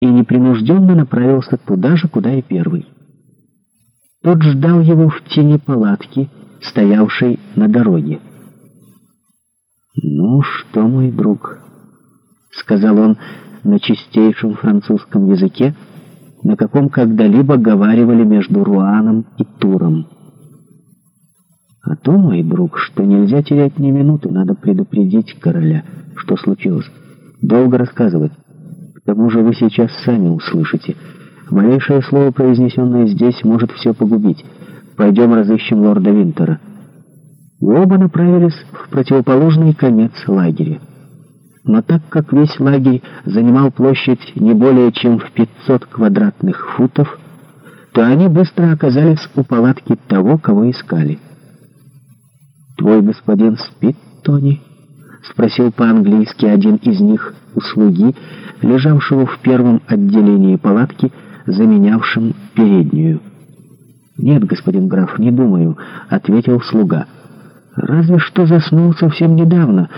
и непринужденно направился туда же, куда и первый. Тот ждал его в тени палатки, стоявшей на дороге. «Ну что, мой друг?» — сказал он на чистейшем французском языке, на каком когда-либо говаривали между Руаном и Туром. «А то, мой друг, что нельзя терять ни минуты, надо предупредить короля, что случилось. Долго рассказывать» тому же вы сейчас сами услышите. Малейшее слово, произнесенное здесь, может все погубить. Пойдем разыщем лорда Винтера». И оба направились в противоположный конец лагеря. Но так как весь лагерь занимал площадь не более чем в 500 квадратных футов, то они быстро оказались у палатки того, кого искали. «Твой господин спит, Тони?» спросил по-английски один из них у слуги, лежавшего в первом отделении палатки, заменявшим переднюю. «Нет, господин граф, не думаю», — ответил слуга. «Разве что заснул совсем недавно,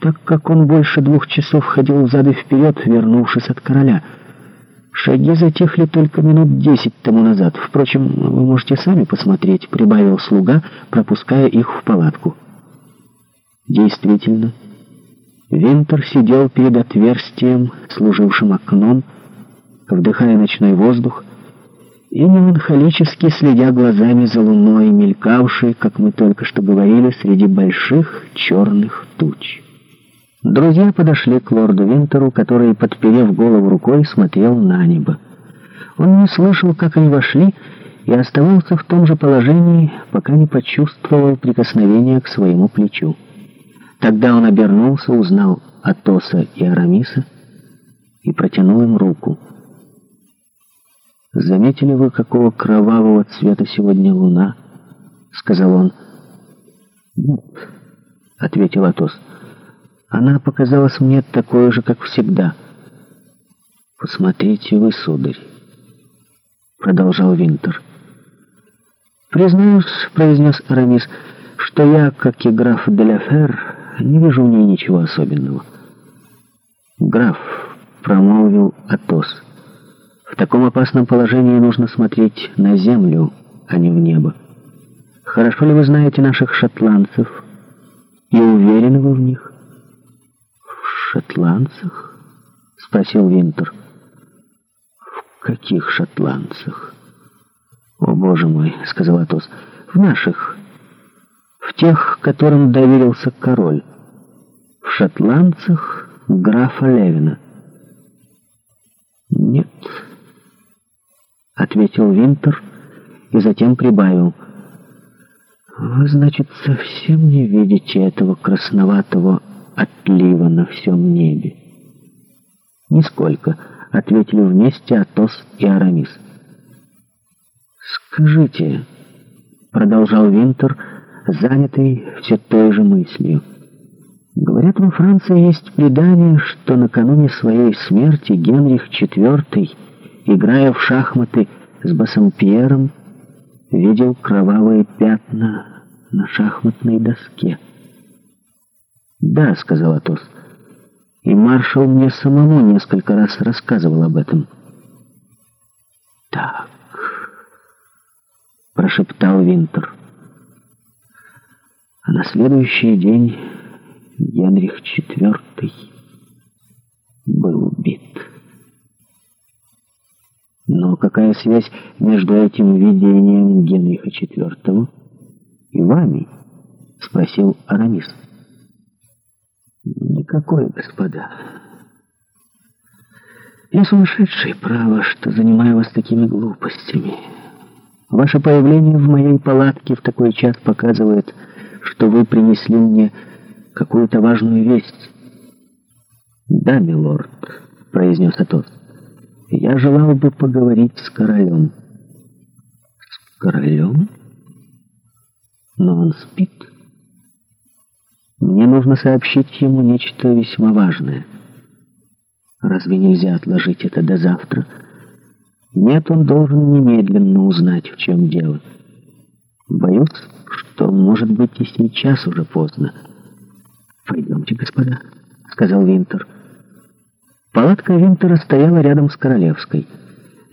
так как он больше двух часов ходил взад и вперед, вернувшись от короля. Шаги затихли только минут десять тому назад. Впрочем, вы можете сами посмотреть», — прибавил слуга, пропуская их в палатку. «Действительно». Винтер сидел перед отверстием, служившим окном, вдыхая ночной воздух и меланхолически следя глазами за луной, мелькавшей, как мы только что говорили, среди больших черных туч. Друзья подошли к лорду Винтеру, который, подперев голову рукой, смотрел на небо. Он не слышал, как они вошли, и оставался в том же положении, пока не почувствовал прикосновение к своему плечу. Тогда он обернулся, узнал Атоса и Арамиса и протянул им руку. «Заметили вы, какого кровавого цвета сегодня луна?» — сказал он. «Нет», — ответил Атос. «Она показалась мне такой же, как всегда». «Посмотрите вы, сударь», — продолжал Винтер. «Признаюсь», — произнес Арамис, — «что я, как и граф Деляфер, не вижу в ней ничего особенного. Граф, промолвил Атос, в таком опасном положении нужно смотреть на землю, а не в небо. Хорошо ли вы знаете наших шотландцев и уверены вы в них? В шотландцах? Спросил Винтер. В каких шотландцах? О, боже мой, сказал Атос, в наших тех, которым доверился король, в шотландцах графа Левина. «Нет», — ответил Винтер и затем прибавил. «Вы, значит, совсем не видите этого красноватого отлива на всем небе?» «Нисколько», — ответили вместе Атос и Арамис. «Скажите», — продолжал Винтер, — занятый все той же мыслью. Говорят, во Франции есть предание, что накануне своей смерти Генрих IV, играя в шахматы с Бассампьером, видел кровавые пятна на шахматной доске. «Да», — сказал Атос, — «и маршал мне самому несколько раз рассказывал об этом». «Так», — прошептал Винтер, — а на следующий день Генрих IV был убит. Но какая связь между этим видением Генриха IV и вами? Спросил Арамис. Никакой, господа. Я сумасшедший, право, что занимаю вас такими глупостями. Ваше появление в моей палатке в такой час показывает, что вы принесли мне какую-то важную весть». «Да, милорд», — произнес Атос. «Я желал бы поговорить с королем». «С королем? Но он спит». «Мне нужно сообщить ему нечто весьма важное». «Разве нельзя отложить это до завтра?» «Нет, он должен немедленно узнать, в чем дело». Боюсь, что, может быть, и сейчас уже поздно. «Пойдемте, господа», — сказал Винтер. Палатка Винтера стояла рядом с Королевской.